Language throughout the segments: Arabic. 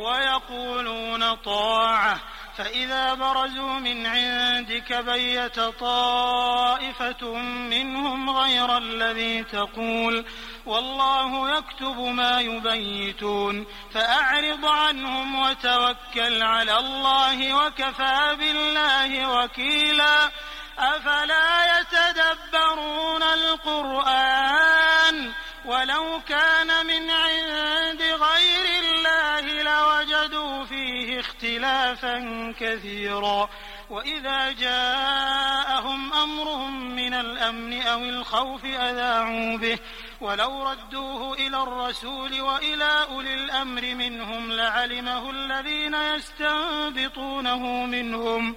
ويقولون طاعة. فإذا برزوا من عندك بيت طائفة منهم غير الذي تقول والله يكتب ما يبيتون. فأعرض عنهم وتوكل على الله وكفى بالله وكيلا. أفلا يتدبرون القرآن ولو كان من عند غير اختلافا كثيرا. وإذا جاءهم أمر من الأمن أو الخوف أذاعوا به. ولو ردوه إلى الرسول وإلى أولي الأمر منهم لعلمه الذين يستنبطونه منهم.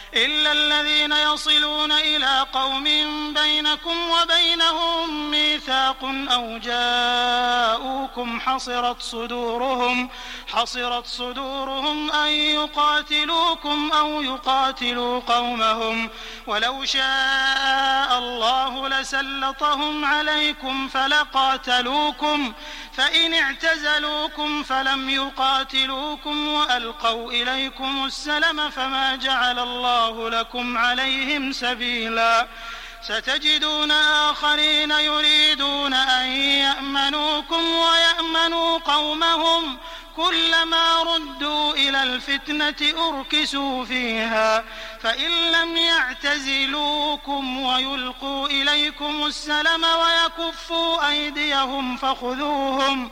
إلا الذين يصلون إلى قوم بينكم وبينهم ميثاق أو جاءوكم حصرت صدورهم حصرت صدورهم أن يقاتلوكم أو يقاتلوا قومهم. ولو شاء الله لسلطهم عليكم فلقاتلوكم فإن اعتزلوكم فلم يقاتلوكم وألقوا إليكم السلم فما جعل الله لكم عليهم سبيلا. ستجدون آخرين يريدون أن يأمنوكم ويأمنوا قومهم. كلما ردوا إلى الفتنة أركسوا فيها. فإن لم يعتزلوكم ويلقوا إليكم السلم ويكفوا أيديهم فخذوهم.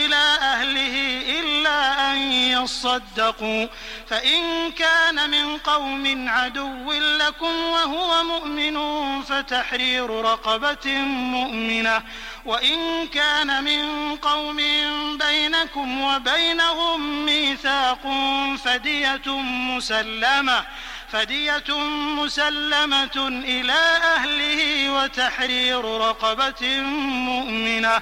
أهله إلا أن يصدقوا. فإن كان من قوم عدو لكم وهو مؤمن فتحرير رقبة مؤمنة. وإن كان من قوم بينكم وبينهم ميثاق فدية مسلمة. فدية مسلمة إلى أهله وتحرير رقبة مؤمنة.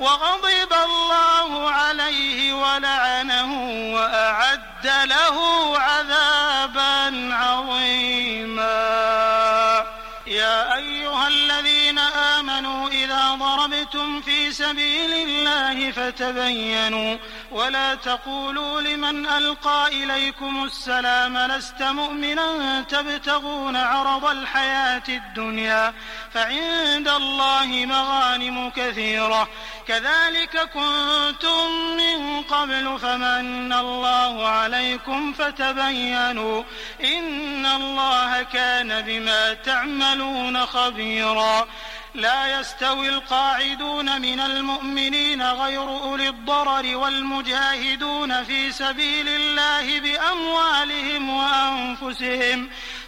وغضب الله عليه ولعنه وأعد له عذابا عظيما. يا أيها آمنوا إذا ضربتم في سبيل الله فتبينوا ولا تقولوا لمن ألقى إليكم السلام لست مؤمنا تبتغون عرض الحياة الدنيا فعند الله مغانم كثيرة كذلك كنتم من قبل فمن الله عليكم فتبينوا إن الله كان بما تعملون خبيرا لا يستوي القاعدون من المؤمنين غير أولي الضرر والمجاهدون في سبيل الله بأموالهم وأنفسهم.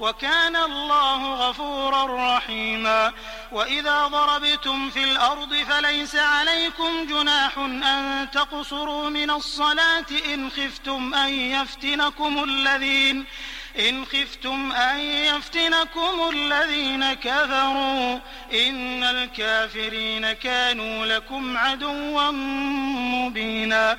وكان الله غفورا رحيما. وإذا ضربتم في الأرض فليس عليكم جناح أن تقصروا من الصلاة إن خفتم أن يفتنكم الذين إن خفتم أن يفتنكم الذين كفروا. إن الكافرين كانوا لكم عدوا مبينا.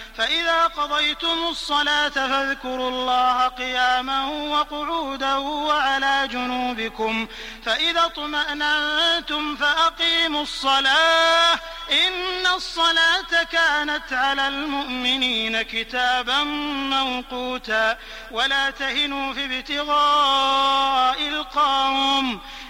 فإذا قضيتم الصلاة فاذكروا الله قياما وقعودا وعلى جنوبكم. فإذا اطمأننتم فأقيموا الصلاة. إن الصلاة كانت على المؤمنين كتابا موقوتا. ولا تهنوا في ابتغاء القوم.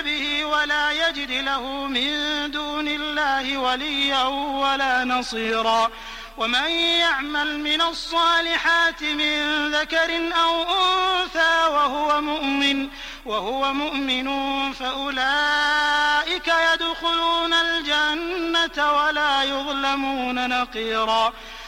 به ولا يجد له من دون الله وليا ولا نصيرا. ومن يعمل من الصالحات من ذكر أو أنثى وهو مؤمن وهو مؤمن فأولئك يدخلون الجنة ولا يظلمون نقيرا.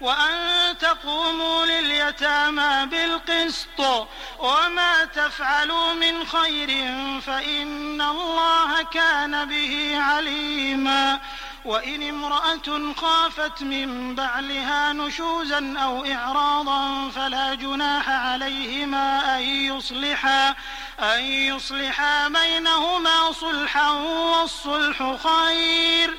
وأن تقوموا لليتامى بالقسط وما تفعلوا من خير فإن الله كان به عليما. وإن امرأة خافت من بعلها نشوزا أو إعراضا فلا جناح عليهما أن يصلحا أن يصلحا بينهما صلحا والصلح خير.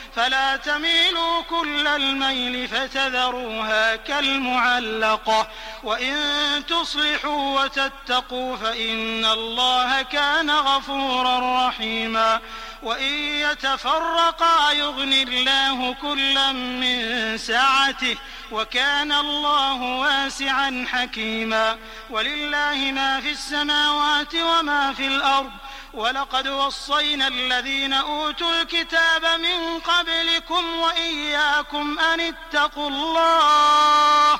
فلا تميلوا كل الميل فتذروها كالمعلقة وإن تصلحوا وتتقوا فإن الله كان غفورا رحيما. وإن يتفرقا يغن الله كلا من سعته وكان الله واسعا حكيما. ولله ما في السماوات وما في الأرض ولقد وصينا الذين أوتوا الكتاب من قبلكم وإياكم أن اتقوا الله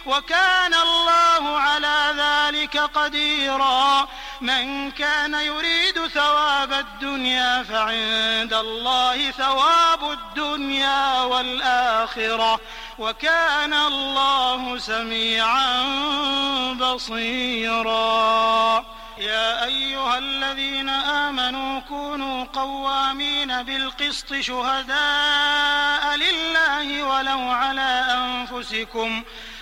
وكان الله على ذلك قديرا. من كان يريد ثواب الدنيا فعند الله ثواب الدنيا والآخرة. وكان الله سميعا بصيرا. يا أيها الذين آمنوا كونوا قوامين بالقسط شهداء لله ولو على أنفسكم.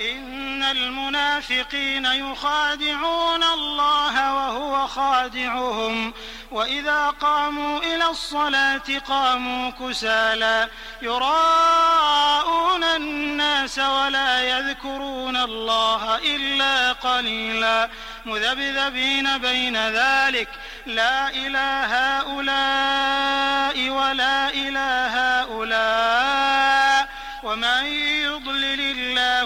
إن المنافقين يخادعون الله وهو خادعهم. وإذا قاموا إلى الصلاة قاموا كسالى. يراءون الناس ولا يذكرون الله إلا قليلا. مذبذبين بين ذلك. لا إله هؤلاء ولا إله هؤلاء. ومن